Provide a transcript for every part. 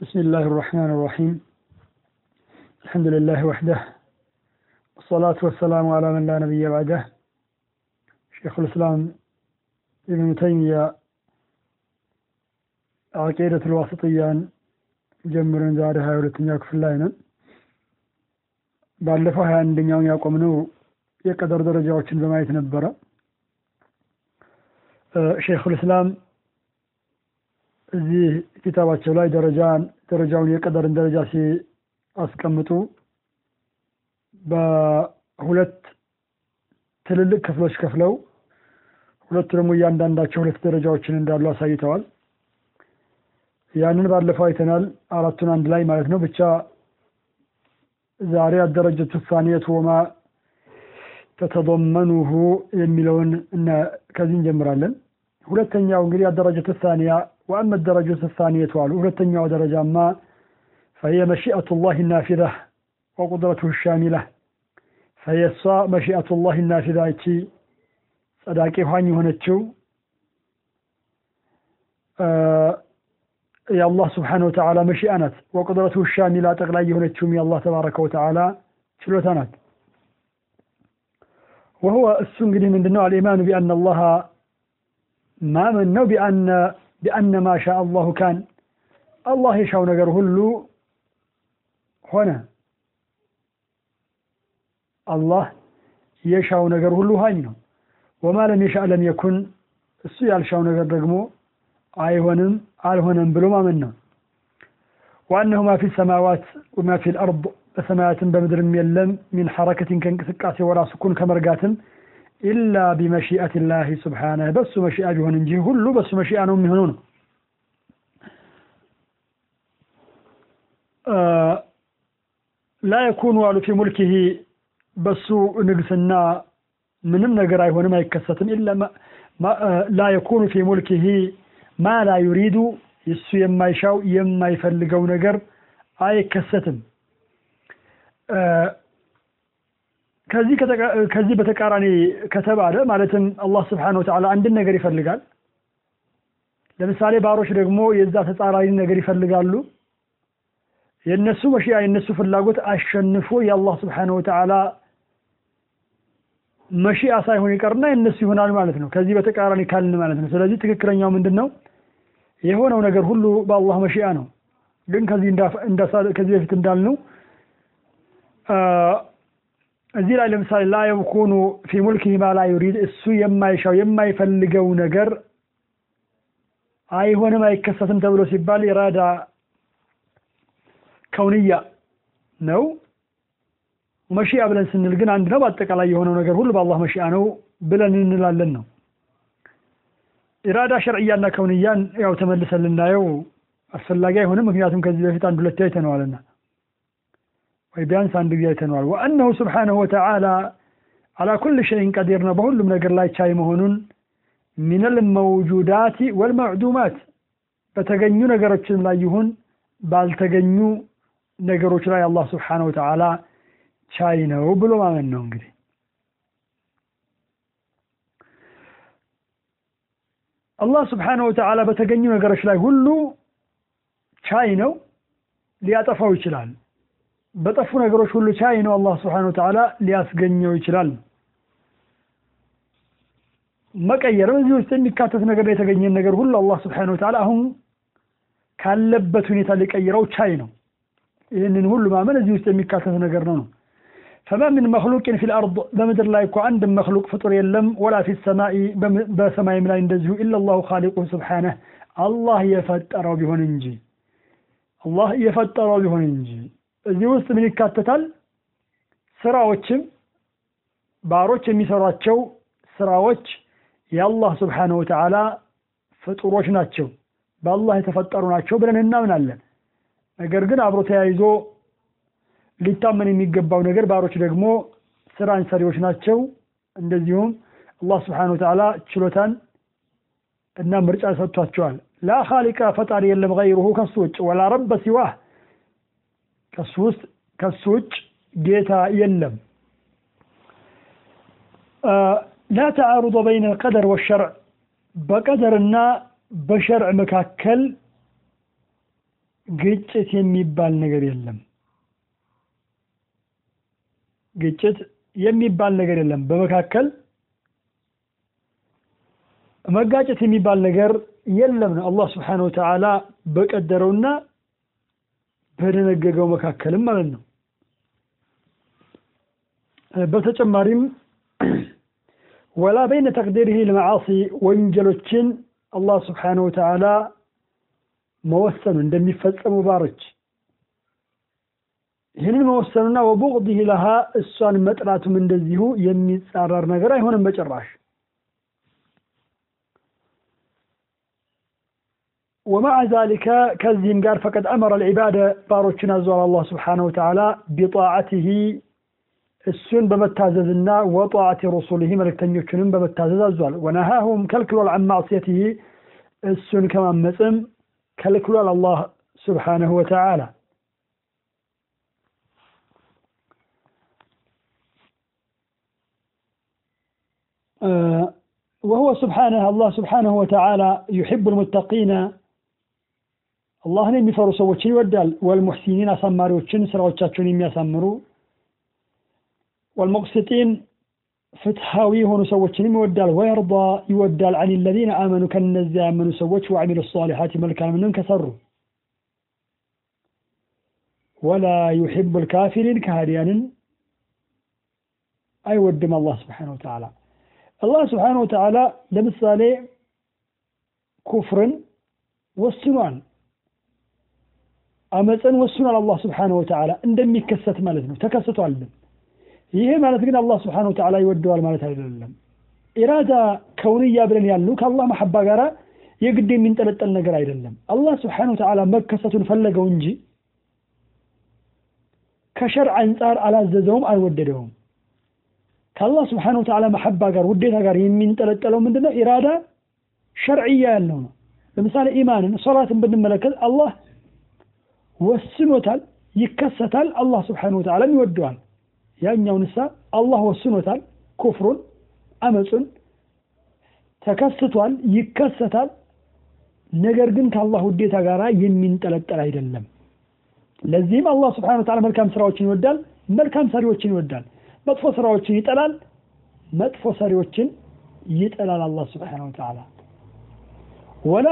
بسم الله الرحمن الرحيم الحمد لله وحده والصلاة والسلام على من لا نبي بعده شيخ الإسلام ابن تيمية عقيدة الواسطيان ጀምረን ዛሬ ሀያ ሁለተኛው ክፍል ላይ ነን። ባለፈው ሀያ አንደኛውን ያቆምነው የቀደር ደረጃዎችን በማየት ነበረ። ሼኹል እስላም እዚህ ኪታባቸው ላይ ደረጃን ደረጃውን የቀደርን ደረጃ ሲያስቀምጡ በሁለት ትልልቅ ክፍሎች ከፍለው ሁለቱ ደግሞ እያንዳንዳቸው ሁለት ደረጃዎችን እንዳሉ አሳይተዋል። ያንን ባለፈው አይተናል። አራቱን አንድ ላይ ማለት ነው። ብቻ ዛሬ አደረጀቱ ሳኒየት ወማ ተተضመኑሁ የሚለውን ከዚህ እንጀምራለን። ሁለተኛው እንግዲህ አደረጀቱ ሳኒያ ወአመ ደረጀቱ ሳኒየቱ አሉ። ሁለተኛው ደረጃማ ፈየ መሺአቱ ላህ ናፊዛ ወቁድረቱ ሻሚላ ፈየሷ መሺአቱ ላህ ናፊዛ እቺ ጸዳቂ ኋኝ የሆነችው የአላህ ስብሓነሁ ወተዓላ መሺአ ናት። ወቁድረቱ ሻሚላ ጠቅላይ የሆነችውም የአላህ ተባረከ ወተዓላ ችሎታ ናት። ወሁወ እሱ እንግዲህ ምንድነው አልኢማኑ ቢአነ አላህ ማመን ነው። ቢአነ ማ ሻ አላሁ ካን አላህ የሻው ነገር ሁሉ ሆነ። አላህ የሻው ነገር ሁሉ ሀኝ ነው። ወማ ለም የሻ ለም የኩን እሱ ያልሻው ነገር ደግሞ አይሆንም አልሆነም ብሎ ማመን ነው። وأنه ما في السماوات وما في الأرض በሰማያትም በምድርም የለም من حركة ከእንቅስቃሴ ولا سكون ከመርጋትም إلا بمشيئة الله سبحانه በሱ مشيئة ቢሆን እንጂ ሁሉ በሱ مشيئة ነው የሚሆነው ነው። لا يكون في ملكه በሱ ንግስና ምንም ነገር አይሆንም አይከሰትም። لا يكون في ملكه ማ ላ ዩሪዱ እሱ የማይሻው የማይፈልገው ነገር አይከሰትም። ከዚህ በተቃራኒ ከተባለ ማለትም አላህ ስብሓነሁ ወተዓላ አንድን ነገር ይፈልጋል። ለምሳሌ ባሮች ደግሞ የዛ ተጻራሪ ነገር ይፈልጋሉ። የእነሱ መሺያ የእነሱ ፍላጎት አሸንፎ የአላህ ስብሓነሁ ወተዓላ መሺአ ሳይሆን ይቀርና የእነሱ ይሆናል ማለት ነው። ከዚህ በተቃራኒ ካልን ማለት ነው። ስለዚህ ትክክለኛው ምንድን ነው? የሆነው ነገር ሁሉ በአላህ መሺአ ነው። ግን ከዚህ ከዚህ በፊት እንዳልነው እዚህ ላይ ለምሳሌ ላ የኩኑ ፊ ሙልኪሂ ማ ላ ዩሪድ እሱ የማይሻው የማይፈልገው ነገር አይሆንም አይከሰትም ተብሎ ሲባል ኢራዳ ከውንያ ነው። መሺአ ብለን ስንል ግን አንድ ነው። በአጠቃላይ የሆነው ነገር ሁሉ በአላህ መሺአ ነው ብለን እንላለን ነው። ኢራዳ ሸርዕያና ከውንያን ያው ተመልሰን ልናየው አስፈላጊ አይሆንም። ምክንያቱም ከዚህ በፊት አንድ ሁለት አይተነዋልና ወይ ቢያንስ አንድ ጊዜ አይተነዋል። ወአነሁ ስብሓነሁ ወተዓላ አላ ኩል ሸይን ቀዲር ነው፣ በሁሉም ነገር ላይ ቻይ መሆኑን ሚነል መውጁዳቲ ወልመዕዱማት በተገኙ ነገሮችም ላይ ይሁን ባልተገኙ ነገሮች ላይ አላህ ስብሓነሁ ወተዓላ ቻይ ነው ብሎ ማመን ነው እንግዲህ አላህ ስብሓነሁ ወተዓላ በተገኙ ነገሮች ላይ ሁሉ ቻይ ነው። ሊያጠፋው ይችላል። በጠፉ ነገሮች ሁሉ ቻይ ነው። አላህ ስብሓነሁ ወተዓላ ሊያስገኘው ይችላል። መቀየርም እዚህ ውስጥ የሚካተት ነገር የተገኘን ነገር ሁሉ አላህ ስብሓነሁ ወተዓላ አሁን ካለበት ሁኔታ ሊቀይረው ቻይ ነው። ይህንን ሁሉ ማመን እዚህ ውስጥ የሚካተት ነገር ነው ነው فما من مخلوق في الأرض በምድር ላይ እኮ አንድ مخلوق ፍጡር የለም። ولا في السماء በሰማይም ላይ እንደዚሁ إلا الله خالقه سبحانه አላህ የፈጠረው ቢሆን እንጂ አላህ የፈጠረው ቢሆን እንጂ። እዚህ ውስጥ ምን ይካተታል? ስራዎችም ባሮች የሚሰሯቸው ስራዎች የአላህ سبحانه وتعالى ፍጡሮች ናቸው፣ በአላህ የተፈጠሩ ናቸው ብለን እናምናለን። ነገር ግን አብሮ ተያይዞ ሊታመን የሚገባው ነገር ባሮች ደግሞ ስራን ሰሪዎች ናቸው። እንደዚሁም አላህ ስብሓነሁ ወተዓላ ችሎታን እና ምርጫ ሰጥቷቸዋል። ላ ኻሊቃ ፈጣሪ የለም ገይሩሁ ከሱ ውጭ ወላ ረበ ሲዋህ ከሱ ውስጥ ከሱ ውጭ ጌታ የለም። ላ ተዓሩض በይነ አልቀደር ወሸርዕ በቀደርና በሸርዕ መካከል ግጭት የሚባል ነገር የለም። ግጭት የሚባል ነገር የለም። በመካከል መጋጨት የሚባል ነገር የለም ነው አላህ ስብሓነሁ ወተዓላ በቀደረውና በደነገገው መካከልም ማለት ነው። በተጨማሪም ወላ በይነ ተቅዲሪህ ልመዓሲ ወንጀሎችን አላህ ስብሓነሁ ወተዓላ መወሰኑ እንደሚፈጸሙ ባሮች ይህንን መወሰኑና ወቡቅዲህ ለሃ እሷን መጥላቱም እንደዚሁ የሚጻረር ነገር አይሆንም በጭራሽ። ወማዕ ዛሊከ ከዚህም ጋር ፈቀድ አመረ ልዒባደ ባሮችን አዟል አላህ ስብሓነሁ ወተዓላ ቢጣዓትህ እሱን በመታዘዝና ወጣዓት ረሱልህ መልእክተኞቹንም በመታዘዝ አዟል። ወነሃሁም ከልክሏል አን ማዕስየትህ እሱን ከማመፅም ከልክሏል አላህ ስብሓነሁ ወተዓላ። ወሁወ ስብሓነህ አላህ ስብሓነሁ ወተዓላ ዩሒቡ ልሙተቂነ አላህን የሚፈሩ ሰዎችን ይወዳል። ወልሙሕሲኒን አሳማሪዎችን ስራዎቻቸውን የሚያሳምሩ ወልሙቅስጢን ፍትሃዊ የሆኑ ሰዎችንም ይወዳል። ወየርዳ ይወዳል አን ለዚነ አመኑ ከነዚያ ያመኑ ሰዎች ወዐሚሉ ሷሊሓት መልካምንም ከሰሩ ወላ ዩሒቡ ልካፊሪን ከሃዲያንን አይወድም አላህ ስብሓነሁ ወተዓላ። አላህ ስብሓነሁ ወተዓላ ለምሳሌ ኩፍርን ወስኗል፣ አመፅን ወስኗል። አላህ ስብሓነሁ ወተዓላ እንደሚከሰት ማለት ነው፣ ተከስቷልም። ይሄ ማለት ግን አላህ ስብሓነሁ ወተዓላ ይወደዋል ማለት አይደለም። ኢራዳ ከውንያ ብለን ያሉ ከአላህ መሐባ ጋር የግድ የሚንጠለጠል ነገር አይደለም። አላህ ስብሓነሁ ወተዓላ መከሰቱን ፈለገው እንጂ ከሸርዕ አንጻር አላዘዘውም፣ አልወደደውም። ከአላህ ስብሓነሁ ወተዓላ መሐባ ጋር ውዴታ ጋር የሚንጠለጠለው ምንድነው? ኢራዳ ሸርዕያ ያለው ነው። ለምሳሌ ኢማንን፣ ሶላትን ብንመለከት አላህ ወስኖታል፣ ይከሰታል። አላህ ስብሓነሁ ወተዓላም ይወደዋል። ያኛውን እሳ አላህ ወስኖታል፣ ኩፍሩን፣ አመፁን ተከስቷል፣ ይከሰታል። ነገር ግን ከአላህ ውዴታ ጋር የሚንጠለጠል አይደለም። ለዚህም አላህ ስብሓነሁ ወተዓላ መልካም ስራዎችን ይወዳል፣ መልካም ሰሪዎችን ይወዳል። መጥፎ ስራዎችን ይጠላል፣ መጥፎ ሰሪዎችን ይጠላል። አላህ ስብሓነሁ ወተዓላ ወላ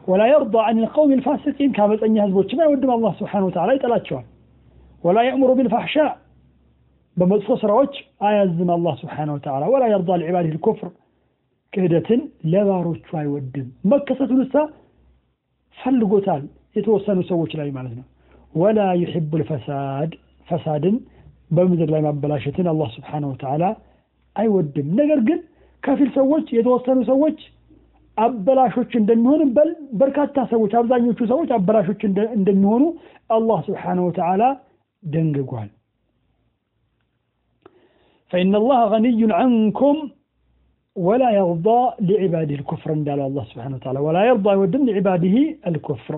የእምሩ ወላ የርዳ አን ልቀውም ልፋሲቂን ከአመፀኛ ህዝቦችም አይወድም። አላህ ስብሓነሁ ወተዓላ ይጠላቸዋል። ወላ የእምሩ ቢልፋሕሻ በመጥፎ ስራዎች አያዝም። አላህ ስብሓነሁ ወተዓላ ወላ የርዳ ልዕባድህ ልኩፍር ክህደትን ለባሮቹ አይወድም። መከሰቱን እሳ ፈልጎታል የተወሰኑ ሰዎች ላይ ማለት ነው። ወላ ዩሒቡ ልፈሳድ ፈሳድን በምድር ላይ ማበላሸትን አላህ ስብሓነሁ ወተዓላ አይወድም። ነገር ግን ከፊል ሰዎች የተወሰኑ ሰዎች አበላሾች እንደሚሆኑ በል በርካታ ሰዎች አብዛኞቹ ሰዎች አበላሾች እንደሚሆኑ አላህ ስብሓነሁ ወተዓላ ደንግጓል። ፈኢነ አላህ ገኒዩን ዐንኩም ወላ የርዳ ሊዕባዲህ ልኩፍር እንዳለው አላህ ስብሓነሁ ወተዓላ ወላ የርዳ አይወድም ሊዕባዲህ አልኩፍር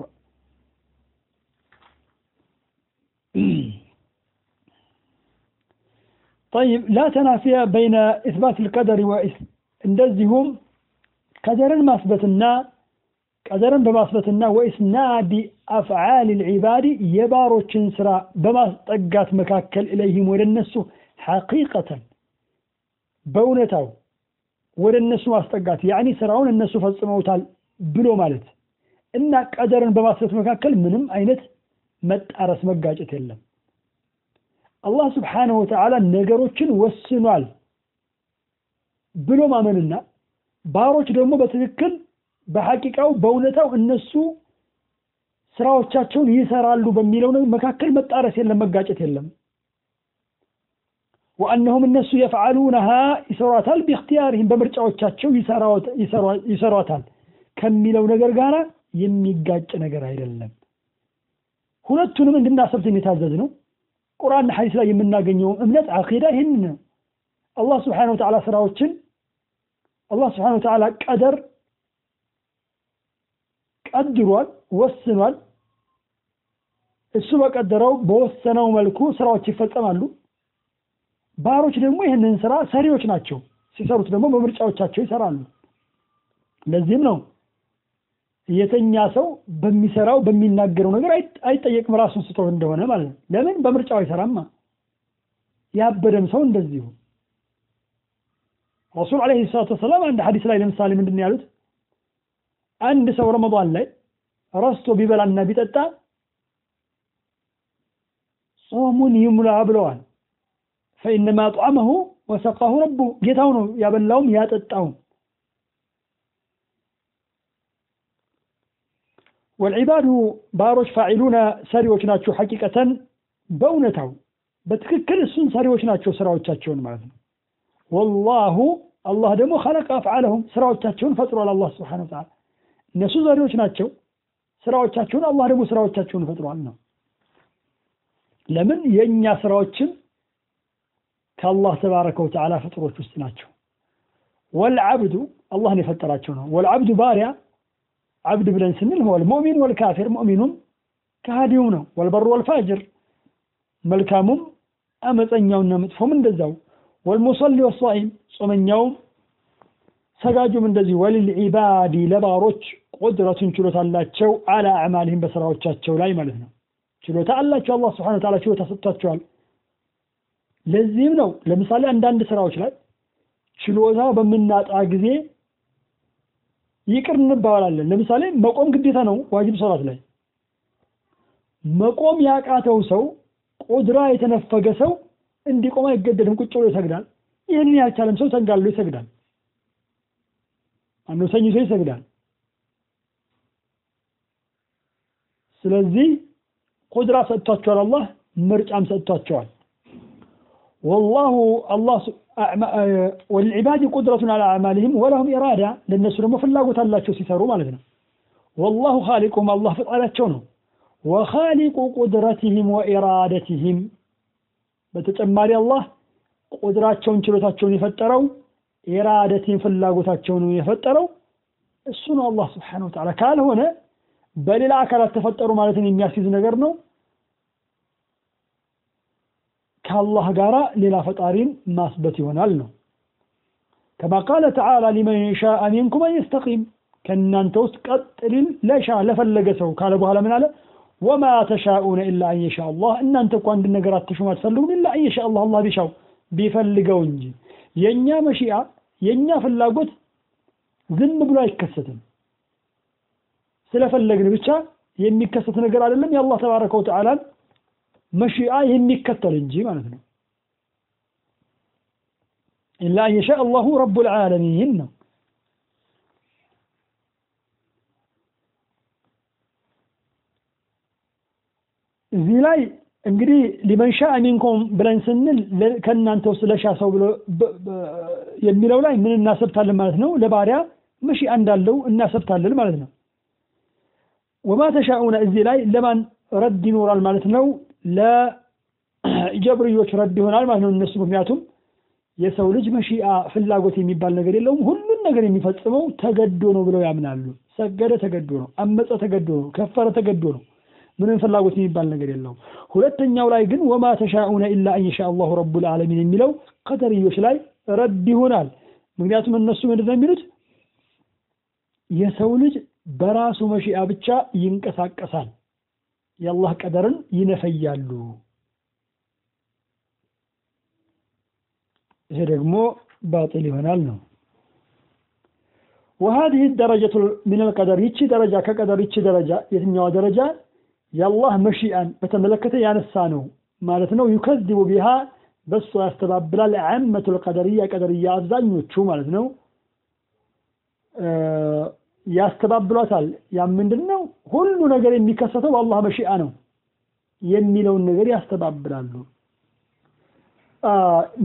طيب لا تنافي بين إثبات القدر እንደዚሁም ቀደርን ማስበትና ቀደርን በማስበትና ወኢስናዲ አፍዓል ልዒባድ የባሮችን ስራ በማስጠጋት መካከል ኢለይህም ወደ እነሱ ሐቂቀተን በእውነታው ወደ እነሱ ማስጠጋት ያኒ ስራውን እነሱ ፈጽመውታል ብሎ ማለት እና ቀደርን በማስበት መካከል ምንም አይነት መጣረስ መጋጨት የለም። አላህ ስብሓነሁ ወተዓላ ነገሮችን ወስኗል ብሎ ማመንና ባሮች ደግሞ በትክክል በሐቂቃው በእውነታው እነሱ ስራዎቻቸውን ይሰራሉ በሚለው መካከል መጣረስ የለም፣ መጋጨት የለም። ወአነሁም እነሱ የፍዓሉነሃ ይሰሯታል፣ ቢእክትያርህም በምርጫዎቻቸው ይሰሯታል ከሚለው ነገር ጋር የሚጋጭ ነገር አይደለም። ሁለቱንም እንድናሰብትን የታዘዝ ነው። ቁርአንና ሐዲስ ላይ የምናገኘው እምነት አቂዳ ይህን ነው። አላህ ስብሓነሁ ወተዓላ ስራዎችን አላህ ስብሓነሁ ወተዓላ ቀደር ቀድሯል፣ ወስኗል። እሱ በቀደረው በወሰነው መልኩ ስራዎች ይፈጸማሉ። ባሮች ደግሞ ይህንን ስራ ሰሪዎች ናቸው። ሲሰሩት ደግሞ በምርጫዎቻቸው ይሰራሉ። ለዚህም ነው የተኛ ሰው በሚሰራው በሚናገረው ነገር አይጠየቅም ራሱን ስቶ እንደሆነ ማለት ነው። ለምን በምርጫው አይሰራማ። ያበደም ሰው እንደዚሁ ረሱል ዓለይሂ ሰላቱ ወሰላም አንድ ሐዲስ ላይ ለምሳሌ ምንድን ነው ያሉት? አንድ ሰው ረመዳን ላይ ረስቶ ቢበላና ቢጠጣ ጾሙን ይሙላ ብለዋል። ፈኢነማ አጥዓመሁ ወሰቃሁ ረቡ ጌታው ነው ያበላውም ያጠጣውም። ወልዒባዱ ባሮች ፋዒሉነ ሰሪዎች ናቸው። ሐቂቀተን በእውነታው በትክክል እሱን ሰሪዎች ናቸው ስራዎቻቸውን ማለት ነው። ወላሁ አላህ ደግሞ ኸለቀ አፍዓለሁም ስራዎቻቸውን ፈጥሯል። አላህ ስብሓነሁ ወተዓላ እነሱ ሰሪዎች ናቸው ስራዎቻቸውን፣ አላህ ደግሞ ስራዎቻቸውን ፈጥሯል ነው። ለምን የእኛ ስራዎችም ከአላህ ተባረከ ወተዓላ ፍጡሮች ውስጥ ናቸው። ወልዓብዱ አላህን የፈጠራቸው ነው። ወልዓብዱ ባሪያ ዓብድ ብለን ስንል ወል ሙእሚን ወልካፊር ሙእሚኑም ከሃዲውም ነው። ወልበሩ ወልፋጅር መልካሙም አመፀኛውና መጥፎም እንደዛው። ወልሙሰሊ ወሳኢም ጾመኛውም ሰጋጁም እንደዚህ። ወልልዒባዲ ለባሮች ቁድረቱን ችሎታ አላቸው አላ አዕማልህም በስራዎቻቸው ላይ ማለት ነው። ችሎታ አላቸው። አላህ ስብሐነሁ ወተዓላ ችሎታ ሰጥቷቸዋል። ለዚህም ነው ለምሳሌ አንዳንድ ስራዎች ላይ ችሎታ በምናጣ ጊዜ ይቅር እንባባላለን። ለምሳሌ መቆም ግዴታ ነው ዋጅብ ሶላት ላይ መቆም ያቃተው ሰው ቁድራ የተነፈገ ሰው እንዲቆም አይገደድም፣ ቁጭ ብሎ ይሰግዳል። ይህንን ያልቻለም ሰው ተንጋሎ ይሰግዳል። አንዱ ሰኝቶ ይሰግዳል። ስለዚህ ቁድራ ሰጥቷቸዋል፣ አላህ ምርጫም ሰጥቷቸዋል። ወላሁ አላህ ወልዒባድ ቁድረቱን አላ አዕማሊህም ወለሁም ኢራዳ ለእነሱ ደግሞ ፍላጎት አላቸው ሲሰሩ ማለት ነው። ወላሁ ኻሊቁም አላህ ፈጣሪያቸው ነው። ወኻሊቁ ቁድረትህም ወኢራደትህም በተጨማሪ አላህ ቁድራቸውን ችሎታቸውን የፈጠረው ኢራደትህም ፍላጎታቸውን የፈጠረው እሱ ነው አላህ ስብሓነሁ ወተዓላ። ካልሆነ በሌላ አካላት ተፈጠሩ ማለትን የሚያስይዝ ነገር ነው። ከአላህ ጋር ሌላ ፈጣሪን ማስበት ይሆናል ነው። ከማ ቃለ ተዓላ ሊመን ሻአ ሚንኩም አን የስተቂም ከእናንተ ውስጥ ቀጥ ሊል ለሻ ለፈለገ ሰው ካለ በኋላ ምን አለ? ወማ ተሻኡነ ኢላ አን የሻ አላህ እናንተ እኮ አንድ ነገር አትሹም አትፈልጉም ኢላ አን የሻ አላህ አላህ ቢሻው ቢፈልገው እንጂ የእኛ መሺአ የእኛ ፍላጎት ዝም ብሎ አይከሰትም። ስለፈለግን ብቻ የሚከሰት ነገር አይደለም። የአላህ ተባረከ ወተዓላን መሺአ የሚከተል እንጂ ማለት ነው። ኢላ አን የሻ አላሁ ረቡል ዓለሚን ነው። እዚህ ላይ እንግዲህ ሊመን ሻአ ሚንኩም ብለን ስንል ከእናንተ ውስጥ ለሻ ሰው ብሎ የሚለው ላይ ምን እናሰብታለን ማለት ነው? ለባሪያ መሺአ እንዳለው እናሰብታለን ማለት ነው። ወማ ተሻኡነ እዚህ ላይ ለማን ረድ ይኖራል ማለት ነው? ለጀብርዮች ረድ ይሆናል ማለት ነው እነሱ ምክንያቱም የሰው ልጅ መሺአ ፍላጎት የሚባል ነገር የለውም። ሁሉን ነገር የሚፈጽመው ተገዶ ነው ብለው ያምናሉ። ሰገደ ተገዶ ነው፣ አመፀ ተገዶ ነው፣ ከፈረ ተገዶ ነው። ምንም ፍላጎት የሚባል ነገር የለውም። ሁለተኛው ላይ ግን ወማ ተሻኡነ ኢላ አን የሻ አላሁ ረቡል ዓለሚን የሚለው ቀደርዮች ላይ ረድ ይሆናል። ምክንያቱም እነሱ ምንድን ነው የሚሉት የሰው ልጅ በራሱ መሺአ ብቻ ይንቀሳቀሳል፣ የአላህ ቀደርን ይነፈያሉ። ይሄ ደግሞ ባጢል ይሆናል ነው። ወሀዚህ ደረጀቱ ሚነል ቀደር ይቺ ደረጃ ከቀደር ይቺ ደረጃ የትኛዋ ደረጃ የአላህ መሺአን በተመለከተ ያነሳ ነው ማለት ነው። ዩከዚቡ ቢሃ በሱ ያስተባብላል። ዓመቱል ቀደርያ ቀደርያ አብዛኞቹ ማለት ነው ያስተባብሏታል። ያ ምንድን ነው? ሁሉ ነገር የሚከሰተው በአላህ መሺአ ነው የሚለውን ነገር ያስተባብላሉ።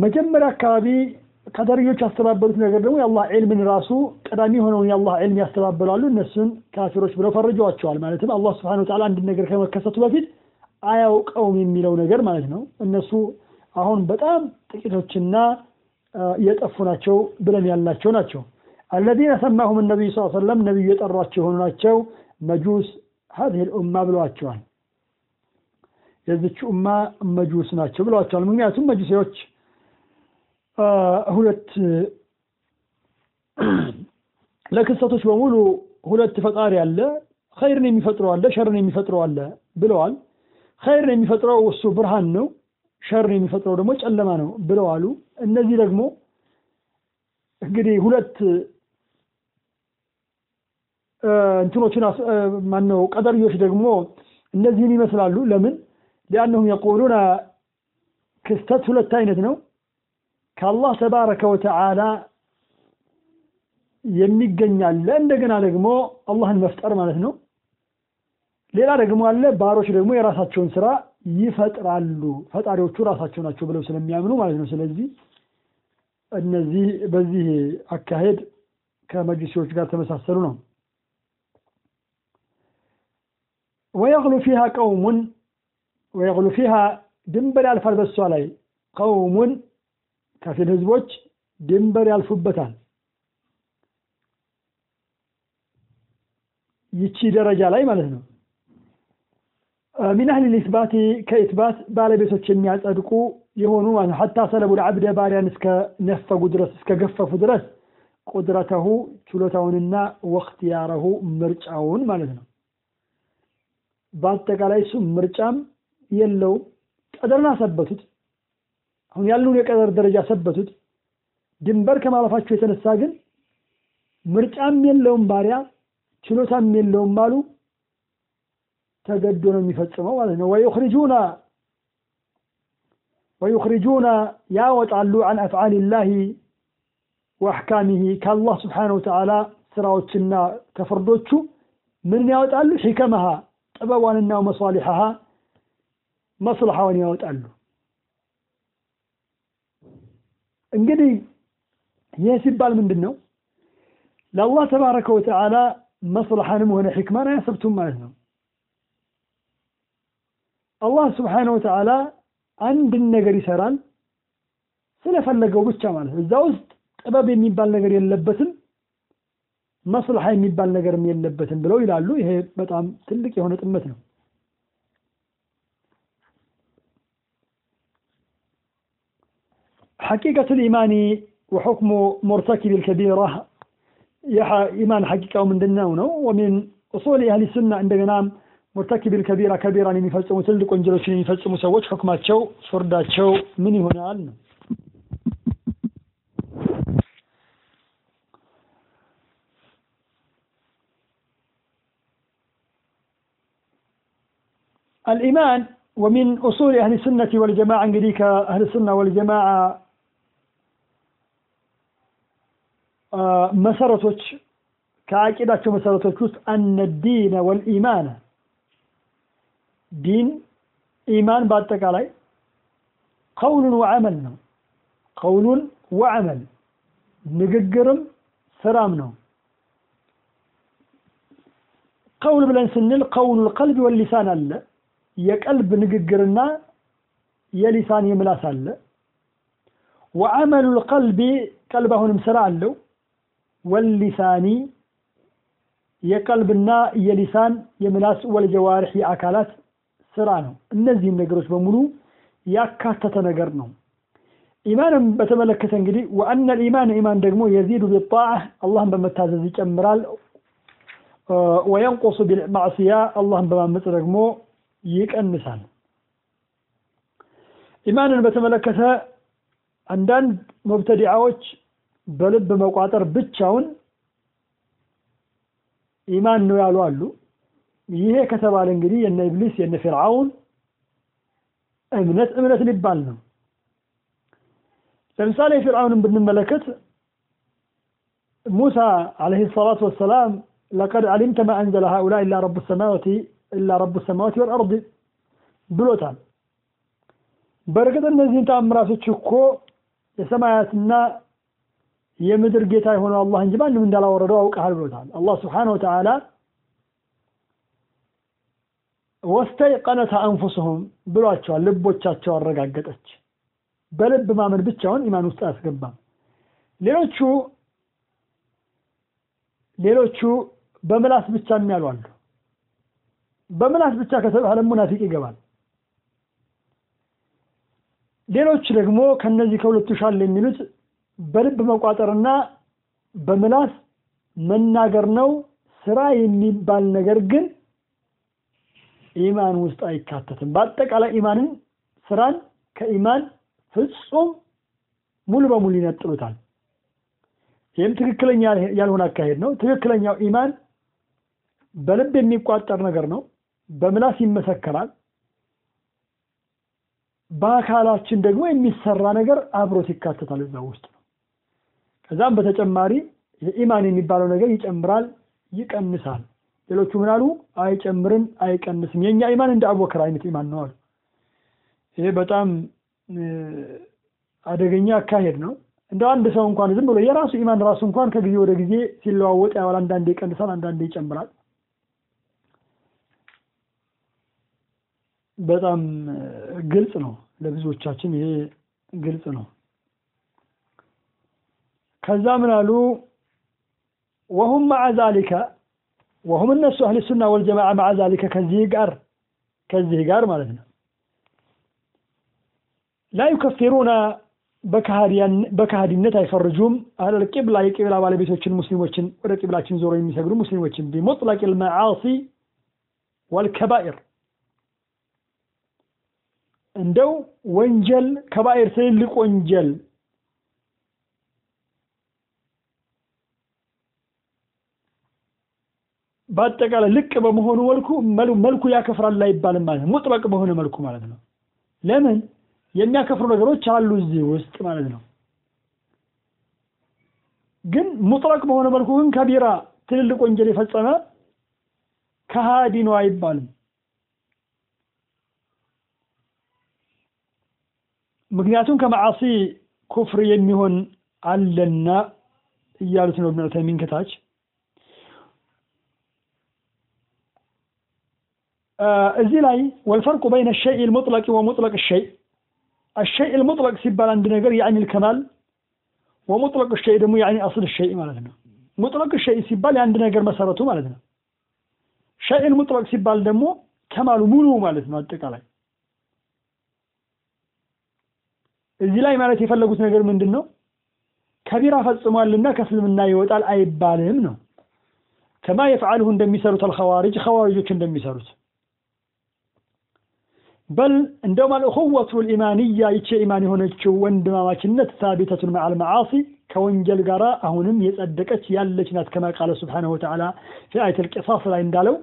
መጀመሪያ አካባቢ ቀደርዮች ያስተባበሉት ነገር ደግሞ የአላህ ዕልምን ራሱ ቀዳሚ የሆነውን የአላህ ዕልም ያስተባበላሉ። እነሱን ካፊሮች ብለው ፈርጀዋቸዋል። ማለትም አላህ ስብሐነሁ ወተዓላ አንድ ነገር ከመከሰቱ በፊት አያውቀውም የሚለው ነገር ማለት ነው። እነሱ አሁን በጣም ጥቂቶችና የጠፉ ናቸው ብለን ያልናቸው ናቸው። አለዚነ ሰማሁም ነቢዩ ስ ሰለም ነቢዩ የጠሯቸው የሆኑ ናቸው። መጁስ ሀዚህ ልኡማ ብለዋቸዋል። የዚች ኡማ መጁስ ናቸው ብለዋቸዋል። ምክንያቱም መጁሴዎች ሁለት ለክስተቶች በሙሉ ሁለት ፈጣሪ አለ፣ ኸይርን የሚፈጥረው አለ፣ ሸርን የሚፈጥረው አለ ብለዋል። ኸይርን የሚፈጥረው እሱ ብርሃን ነው፣ ሸርን የሚፈጥረው ደግሞ ጨለማ ነው ብለዋሉ። እነዚህ ደግሞ እንግዲህ ሁለት እንትኖችን ማነው ቀደርዮች ደግሞ እነዚህን ይመስላሉ። ለምን ሊአነሁም የቁሉና ክስተት ሁለት አይነት ነው። ከአላህ ተባረከ ወተዓላ የሚገኛለ እንደገና ደግሞ አላህን መፍጠር ማለት ነው። ሌላ ደግሞ አለ ባሮች ደግሞ የራሳቸውን ስራ ይፈጥራሉ፣ ፈጣሪዎቹ ራሳቸው ናቸው ብለው ስለሚያምኑ ማለት ነው። ስለዚህ እነዚህ በዚህ አካሄድ ከመጅሲዎች ጋር ተመሳሰሉ ነው። ወየግሉ ፊሃ ቀውሙን ወየግሉ ፊሃ ድንበር ያልፋል በሷ ላይ ቀውሙን ከፊል ህዝቦች ድንበር ያልፉበታል። ይቺ ደረጃ ላይ ማለት ነው። ሚን አህሊል ኢስባቲ ከኢስባት ባለቤቶች የሚያጸድቁ የሆኑ ማለት ነው። ሐታ ሰለቡ ልዓብደ ባሪያን እስከ ነፈጉ ድረስ እስከ ገፈፉ ድረስ ቁድረተሁ ችሎታውንና ወክትያረሁ ምርጫውን ማለት ነው። በአጠቃላይ እሱ ምርጫም የለውም። ቀደርን አሰበቱት። አሁን ያለውን የቀደር ደረጃ ሰበቱት። ድንበር ከማለፋቸው የተነሳ ግን ምርጫም የለውም ባሪያ ችሎታም የለውም አሉ። ተገዶ ነው የሚፈጽመው ማለት ነው። ወዩኽሪጁና ወዩኽሪጁና ያወጣሉ አን አፍዓሊላሂ ወአሕካሚሂ ከአላህ ስብሓነሁ ወተዓላ ስራዎችና ከፍርዶቹ ምን ያወጣሉ? ሒከመሃ ጥበቧንና መሷሊሐሃ መስልሐውን ያወጣሉ። እንግዲህ ይህ ሲባል ምንድን ነው? ለአላህ ተባረከ ወተዓላ መስልሐንም ሆነ ሕክማን አያሰብቱም ማለት ነው። አላህ ስብሓነሁ ወተዓላ አንድን ነገር ይሰራል ስለፈለገው ብቻ ማለት ነው። እዛ ውስጥ ጥበብ የሚባል ነገር የለበትም፣ መስልሐ የሚባል ነገርም የለበትም ብለው ይላሉ። ይሄ በጣም ትልቅ የሆነ ጥመት ነው። حقيقة الإيمان وحكم مرتكب الكبيرة. يحا إيمان حقيقة ومن دنونه ومن أصول أهل السنة عندما ينام مرتكب الكبيرة كبيرة لم يفسموا تلك وانجلوش من يفسموا مسوج حكمات شو فردا شو من هنا لنا. الإيمان ومن أصول أهل السنة والجماعة انجليكا أهل السنة والجماعة መሰረቶች ከአቂዳቸው መሰረቶች ውስጥ አነ ዲነ ወልኢማን ዲን ኢማን በአጠቃላይ ቀውሉን ወዐመል ነው። ቀውሉን ወዐመል ንግግርም ስራም ነው። ቀውል ብለን ስንል ቀውሉል ቀልቢ ወሊሳን አለ የቀልብ ንግግርና የሊሳን የምላስ አለ። ወዐመሉል ቀልቢ ቀልብ አሁንም ስራ አለው። ወሊሳኒ የቀልብና የሊሳን የምላስ ወልጀዋርሕ የአካላት ስራ ነው። እነዚህን ነገሮች በሙሉ ያካተተ ነገር ነው። ኢማንም በተመለከተ እንግዲህ ወአነ ልኢማን ኢማን ደግሞ የዚዱ ቢጣዕ አላህን በመታዘዝ ይጨምራል። ወየንቁሱ ቢልማዕስያ አላህን በማመፅ ደግሞ ይቀንሳል። ኢማንን በተመለከተ አንዳንድ ሙብተዲዓዎች በልብ መቋጠር ብቻውን ኢማን ነው ያሉ አሉ። ይሄ ከተባለ እንግዲህ የነ ኢብሊስ የነ ፊርዓውን እምነት እምነት ሊባል ነው። ለምሳሌ ፊርዓውንን ብንመለከት ሙሳ ዓለይሂ ሰላቱ ወሰላም ለቀድ ዓሊምተ ማ አንዘለ ሃኡላ ኢላ ረቡ ሰማዋቲ ኢላ ረቡ ሰማዋቲ ወልአርድ ብሎታል። በእርግጥ እነዚህን ተአምራቶች እኮ የሰማያትና የምድር ጌታ የሆነው አላህ እንጂ ማንም እንዳላወረደው አውቀሃል ብሎታል። አላህ ስብሓነሁ ወተዓላ ወስተይቀነት አንፉስሁም ብሏቸዋል። ልቦቻቸው አረጋገጠች። በልብ ማመን ብቻውን ኢማን ውስጥ አያስገባም። ሌሎቹ ሌሎቹ በምላስ ብቻ የሚያሉ አሉ። በምላስ ብቻ ከተባለ ሙናፊቅ ይገባል። ሌሎች ደግሞ ከነዚህ ከሁለቱ ሻል የሚሉት በልብ መቋጠርና በምላስ መናገር ነው፣ ስራ የሚባል ነገር ግን ኢማን ውስጥ አይካተትም። በአጠቃላይ ኢማንን ስራን ከኢማን ፍጹም ሙሉ በሙሉ ይነጥሉታል። ይህም ትክክለኛ ያልሆነ አካሄድ ነው። ትክክለኛው ኢማን በልብ የሚቋጠር ነገር ነው። በምላስ ይመሰከራል። በአካላችን ደግሞ የሚሰራ ነገር አብሮት ይካተታል እዛ ውስጥ ነው። ከዛም በተጨማሪ የኢማን የሚባለው ነገር ይጨምራል፣ ይቀንሳል። ሌሎቹ ምን አሉ? አይጨምርም፣ አይቀንስም። የእኛ ኢማን እንደ አቡበክር አይነት ኢማን ነው አሉ። ይሄ በጣም አደገኛ አካሄድ ነው። እንደ አንድ ሰው እንኳን ዝም ብሎ የራሱ ኢማን ራሱ እንኳን ከጊዜ ወደ ጊዜ ሲለዋወጥ ያዋል። አንዳንዴ ይቀንሳል፣ አንዳንዴ ይጨምራል። በጣም ግልጽ ነው ለብዙዎቻችን ይሄ ግልጽ ነው። ከዛ ምን አሉ? ወሁም መዓ ዛሊከ ወሁም እነሱ አህል ሱና ወልጀማዓ መዓ ዛሊከ ከዚህ ጋር ከዚህ ጋር ማለት ነው ላ ዩከፊሩና በካሃዲነት አይፈርጁም። አህለል ቂብላ የቂብላ ባለቤቶችን ሙስሊሞችን ወደ ቂብላችን ዞሮ የሚሰግዱ ሙስሊሞችን ቢሙጥለቅ ልመዓሲ ወልከባኢር እንደው ወንጀል ከባኢር ትልልቅ ወንጀል በአጠቃላይ ልቅ በመሆኑ መልኩ መልኩ ያከፍራል አይባልም ማለት ነው። ሙጥለቅ በሆነ መልኩ ማለት ነው። ለምን የሚያከፍሩ ነገሮች አሉ እዚህ ውስጥ ማለት ነው። ግን ሙጥለቅ በሆነ መልኩ ግን ከቢራ ትልልቅ ወንጀል የፈጸመ ከሃዲ ነው አይባልም። ምክንያቱም ከመዓሲ ኩፍር የሚሆን አለና እያሉት ነው ኢብኑ ከታች እዚህ ላይ ወልፈርቁ በይነ ሸይእ ልሙጥለቅ ወሙጥለቅ ሸይ አሸይእ ልሙጥለቅ ሲባል አንድ ነገር ያዕኒ ልከማል ወሙጥለቅ ሸይ ደግሞ ያዕኒ አስል ሸይ ማለት ነው። ሙጥለቅ ሸይ ሲባል የአንድ ነገር መሰረቱ ማለት ነው። ሸይእ ልሙጥለቅ ሲባል ደግሞ ከማሉ ሙሉ ማለት ነው። አጠቃላይ እዚህ ላይ ማለት የፈለጉት ነገር ምንድን ነው? ከቢራ ፈጽሟልና ከእስልምና ይወጣል አይባልም ነው። ከማ የፍዓልሁ እንደሚሰሩት አልኸዋሪጅ ኸዋሪጆች እንደሚሰሩት በል እንደውም አልእኹወቱ ልኢማንያ ይቺ ኢማን የሆነችው ወንድማማችነት ሳቢተቱን መዓል መዓሲ ከወንጀል ጋር አሁንም የጸደቀች ያለች ናት። ከማ ቃለ ስብሓነሁ ወተዓላ ፊ አየት ልቂሳስ ላይ እንዳለው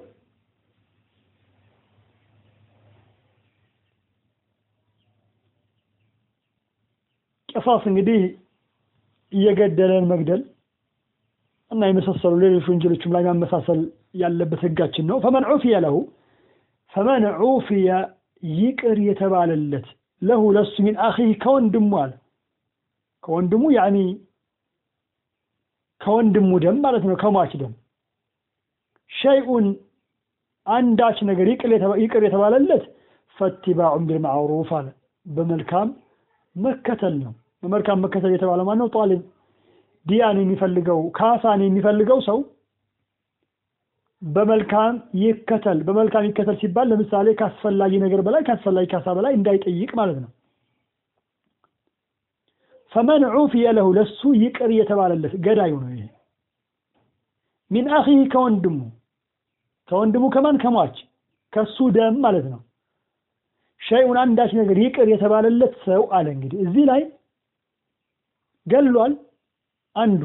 ቂሳስ እንግዲህ እየገደለን መግደል እና የመሳሰሉ ሌሎች ወንጀሎችም ላይ ማመሳሰል ያለበት ህጋችን ነው። ፈመን ዑፊየ ለሁ ፈመን ዑፊየ ይቅር የተባለለት ለሁ ለሱ ሚን አኺህ ከወንድሙ አለ ከወንድሙ ያኒ ከወንድሙ ደም ማለት ነው ከሟች ደም ሸይኡን አንዳች ነገር ይቅር የተባለለት ፈቲባዑን ቢልማዕሩፍ አለ በመልካም መከተል ነው። በመልካም መከተል የተባለ ማን? ጣሊብ ዲያን የሚፈልገው ካሳን የሚፈልገው ሰው በመልካም ይከተል። በመልካም ይከተል ሲባል ለምሳሌ ካስፈላጊ ነገር በላይ ካስፈላጊ ካሳ በላይ እንዳይጠይቅ ማለት ነው። ፈመን ዑፊየ ለሁ ለሱ ይቅር የተባለለት ገዳዩ ነው። ይሄ ሚን አኺህ ከወንድሙ ከወንድሙ ከማን ከሟች ከሱ ደም ማለት ነው። ሸይኡን አንዳች ነገር ይቅር የተባለለት ሰው አለ። እንግዲህ እዚህ ላይ ገሏል አንዱ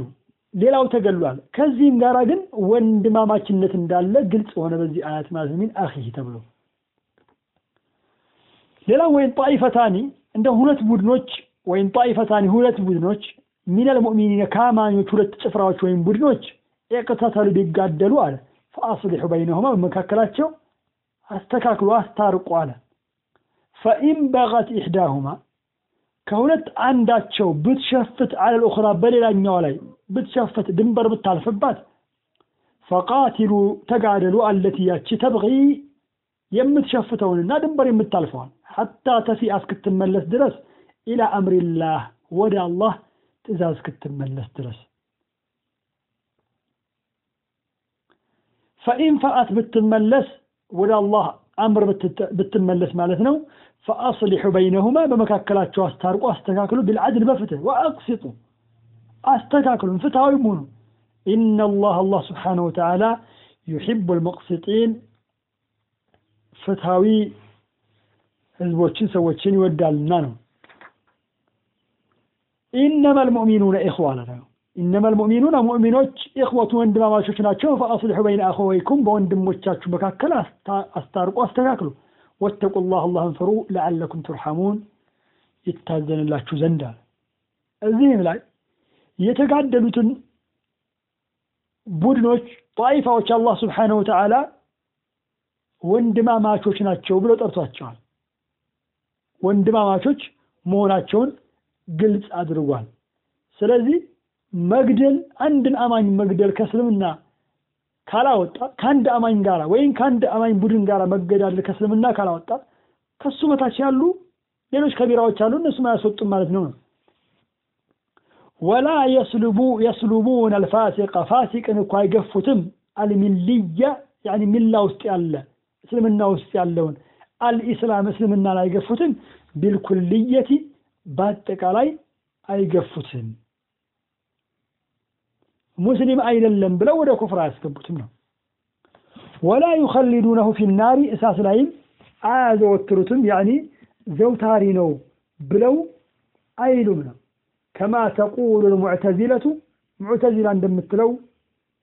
ሌላው ተገሏል። ከዚህም ጋር ግን ወንድማማችነት እንዳለ ግልጽ ሆነ በዚህ አያት ማለት አኺህ ተብሎ ሌላው ወይም ጣኢፈታኒ እንደ ሁለት ቡድኖች ወይም ጣኢፈታኒ ሁለት ቡድኖች ሚነል ሙእሚኒነ ከአማኞች ሁለት ጭፍራዎች ወይም ቡድኖች የቅተተሉ ቢጋደሉ አለ። ፈአስሊሑ በይነሁማ በመካከላቸው አስተካክሉ አስታርቁ አለ። ፈኢን በቀት ኢሕዳሁማ ከሁለት አንዳቸው ብትሸፍት አለል ኡኽራ በሌላኛው ላይ ብትሸፍት ድንበር ብታልፍባት ፈቃቲሉ ተጋደሉ አለቲ ያቺ ተብቂ የምትሸፍተውንና ድንበር የምታልፈዋል ሐታ ተፊአ እስክትመለስ ድረስ ኢላ አምሪላህ ወደ አላህ ትእዛዝ እስክትመለስ ድረስ ፈኢን ፈአት ብትመለስ ወደ አላህ አምር ብትመለስ ማለት ነው ፈአስሊሑ በይነሁማ በመካከላቸው አስታርቁ አስተካክሉ ቢልዓድል በፍትህ ወአቅሲጡ አስተካክሉን ፍትሃዊም ሁኑ ኢነላህ አላህ ስብሓነሁ ወተዓላ ዩሒቡ ልሙቅሲጢን ፍትሃዊ ህዝቦችን ሰዎችን ይወዳልና ነው። ኢነማ ልሙእሚኑነ ኢኽዋ አለ ነው። ኢነማ ልሙእሚኑነ ሙእሚኖች ኢኽወቱ ወንድማማቾች ናቸው። ፈአስሊሑ በይነ አኸወይኩም በወንድሞቻችሁ መካከል አስታርቁ፣ አስተካክሉ። ወተቁላህ አላህን ፍሩ፣ ለዓለኩም ቱርሐሙን ይታዘንላችሁ ዘንድ አለ። እዚህም ላይ የተጋደሉትን ቡድኖች ጣኢፋዎች አላህ ስብሓነሁ ወተዓላ ወንድማማቾች ናቸው ብሎ ጠርቷቸዋል። ወንድማማቾች መሆናቸውን ግልጽ አድርጓል። ስለዚህ መግደል አንድን አማኝ መግደል ከእስልምና ካላወጣ ከአንድ አማኝ ጋራ ወይም ከአንድ አማኝ ቡድን ጋር መገዳደል ከእስልምና ካላወጣ ከሱ በታች ያሉ ሌሎች ከቢራዎች አሉ፣ እነሱም አያስወጡም ማለት ነው። ወላ የስሉቡ የስሉቡን አልፋሲቀ ፋሲቅን እኮ አይገፉትም። አልሚልያ ያኒ ሚላ ውስጥ ያለ እስልምና ውስጥ ያለውን አልኢስላም እስልምናን አይገፉትም። ቢልኩልየቲ በአጠቃላይ አይገፉትም። ሙስሊም አይደለም ብለው ወደ ኩፍር አያስገቡትም ነው። ወላ ዩኸሊዱነሁ ፊናሪ እሳት ላይም አያዘወትሩትም። ያኒ ዘውታሪ ነው ብለው አይሉም ነው። ከማ ተቁሉ ልሙዕተዚለቱ ሙዕተዚላ እንደምትለው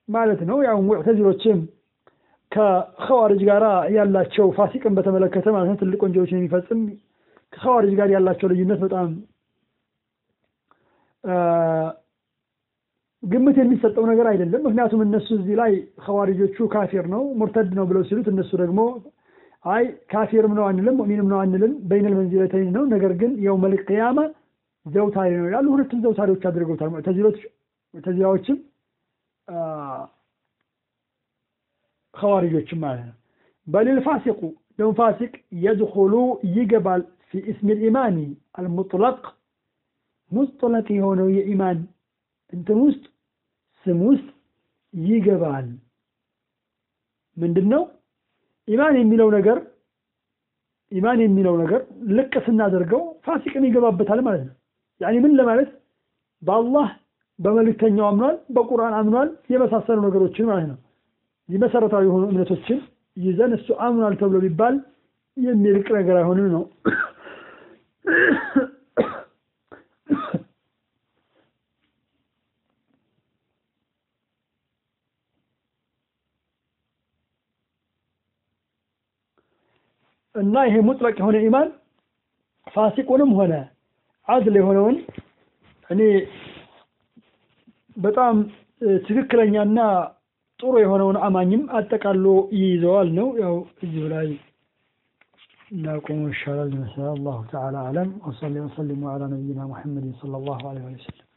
ማለት ነው። ያው ሙዕተዚሎችም ከኸዋሪጅ ጋር ያላቸው ፋሲቅን በተመለከተ ማለት ነው ትልቅ ወንጀሎችን የሚፈጽም ከኸዋሪጅ ጋር ያላቸው ልዩነት በጣም ግምት የሚሰጠው ነገር አይደለም። ምክንያቱም እነሱ እዚህ ላይ ኸዋሪጆቹ ካፊር ነው ሙርተድ ነው ብለው ሲሉት እነሱ ደግሞ አይ ካፊርም ነው አንልም ሙእሚንም ነው አንልም በይነል መንዚለተይን ነው። ነገር ግን የውመል ቂያማ ዘውታሪ ነው ይላሉ። ሁለቱም ዘውታሪዎች አድርገውታል። ሙዕተዚላዎችም ኸዋሪጆችም ማለት ነው። በሊል ፋሲቁ ደም ፋሲቅ የድኹሉ ይገባል ፊ እስሚ ልኢማኒ አልሙጥለቅ ሙጥለቅ የሆነው የኢማን እንትን ውስጥ ስም ውስጥ ይገባል። ምንድን ነው ኢማን የሚለው ነገር? ኢማን የሚለው ነገር ልቅ ስናደርገው ፋሲቅን ይገባበታል ማለት ነው። ያኒ ምን ለማለት በአላህ በመልእክተኛው አምኗል፣ በቁርአን አምኗል፣ የመሳሰሉ ነገሮችን ማለት ነው። መሰረታዊ የሆኑ እምነቶችን ይዘን እሱ አምኗል ተብሎ ቢባል የሚልቅ ነገር አይሆንም ነው። እና ይሄ ሙጥለቅ የሆነ ኢማን ፋሲቁንም ሆነ አድል የሆነውን እኔ በጣም ትክክለኛና ጥሩ የሆነውን አማኝም አጠቃሎ ይይዘዋል ነው። ያው እዚሁ ላይ እናቆሙ ይሻላል ይመስላል። አላሁ ተዓላ አለም። ወሰሊ ወሰሊሙ ዐላ ነቢይና ሙሐመድን ሰለላሁ ዐለይሂ ወሰለም